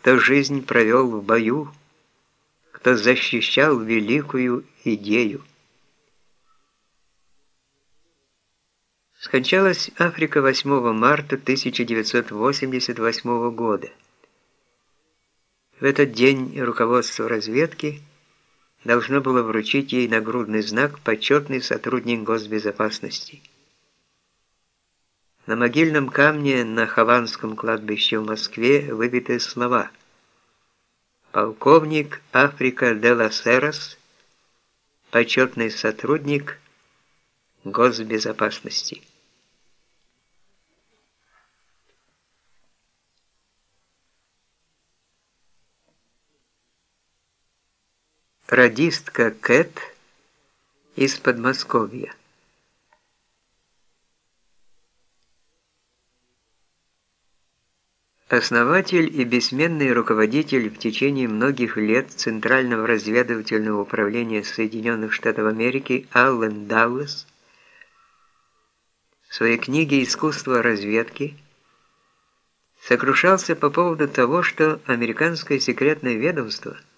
кто жизнь провел в бою, кто защищал великую идею. Скончалась Африка 8 марта 1988 года. В этот день руководство разведки должно было вручить ей нагрудный знак «Почетный сотрудник госбезопасности». На могильном камне на Хованском кладбище в Москве выбиты слова «Полковник Африка де ла Серос, почетный сотрудник госбезопасности». Радистка Кэт из Подмосковья. Основатель и бессменный руководитель в течение многих лет Центрального разведывательного управления Соединенных Штатов Америки Аллен Даллас в своей книге «Искусство разведки» сокрушался по поводу того, что американское секретное ведомство –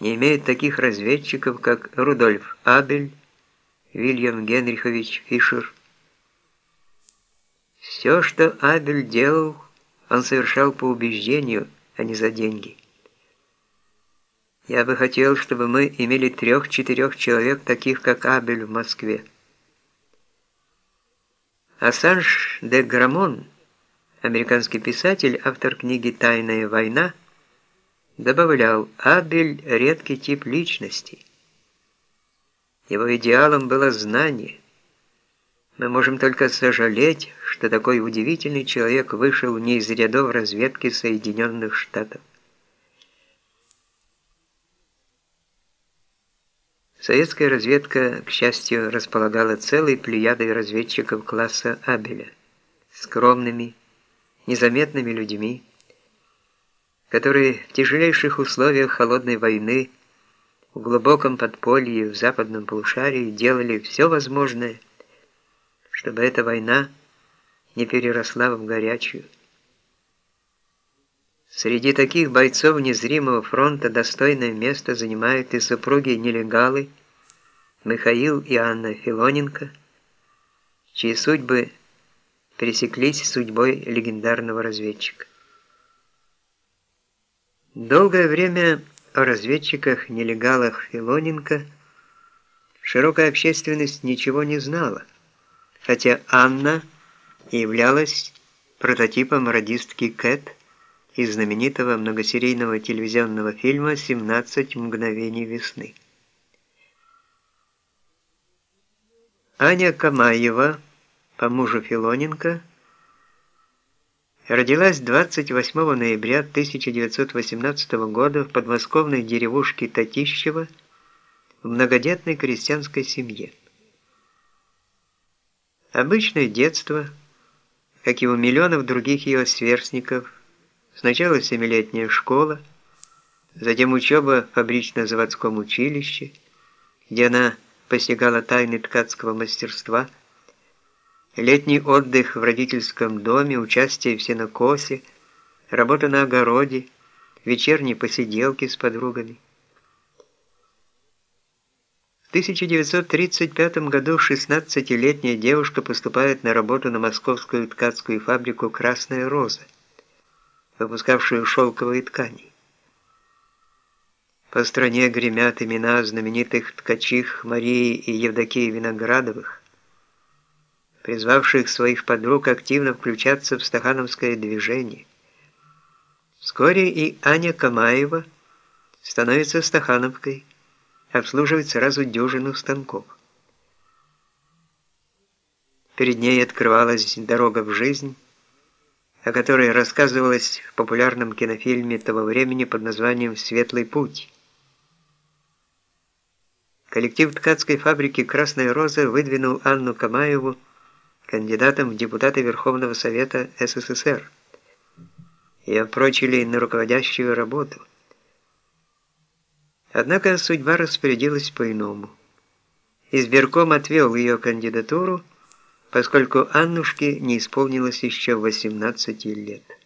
не имеет таких разведчиков, как Рудольф Абель, Вильям Генрихович Фишер. Все, что Абель делал, он совершал по убеждению, а не за деньги. Я бы хотел, чтобы мы имели трех-четырех человек, таких как Абель в Москве. Ассанж де Грамон, американский писатель, автор книги «Тайная война», добавлял, Абель – редкий тип личности. Его идеалом было знание. Мы можем только сожалеть, что такой удивительный человек вышел не из рядов разведки Соединенных Штатов. Советская разведка, к счастью, располагала целой плеядой разведчиков класса Абеля, скромными, незаметными людьми, которые в тяжелейших условиях холодной войны в глубоком подполье в западном полушарии делали все возможное, чтобы эта война не переросла в горячую. Среди таких бойцов незримого фронта достойное место занимают и супруги-нелегалы Михаил и Анна Филоненко, чьи судьбы пересеклись с судьбой легендарного разведчика. Долгое время о разведчиках-нелегалах Филоненко широкая общественность ничего не знала, хотя Анна являлась прототипом радистки Кэт из знаменитого многосерийного телевизионного фильма «17 мгновений весны». Аня Камаева, по мужу Филоненко, родилась 28 ноября 1918 года в подмосковной деревушке Татищево в многодетной крестьянской семье. Обычное детство, как и у миллионов других ее сверстников, сначала семилетняя школа, затем учеба в фабрично-заводском училище, где она постигала тайны ткацкого мастерства – летний отдых в родительском доме, участие в сенокосе, работа на огороде, вечерние посиделки с подругами. В 1935 году 16-летняя девушка поступает на работу на московскую ткацкую фабрику «Красная роза», выпускавшую шелковые ткани. По стране гремят имена знаменитых ткачих Марии и Евдокии Виноградовых, призвавших своих подруг активно включаться в стахановское движение. Вскоре и Аня Камаева становится стахановкой, обслуживает сразу дюжину станков. Перед ней открывалась дорога в жизнь, о которой рассказывалось в популярном кинофильме того времени под названием «Светлый путь». Коллектив ткацкой фабрики «Красная роза» выдвинул Анну Камаеву кандидатом в депутаты Верховного Совета СССР. Ее прочили на руководящую работу. Однако судьба распорядилась по-иному. Избирком отвел ее кандидатуру, поскольку Аннушке не исполнилось еще 18 лет.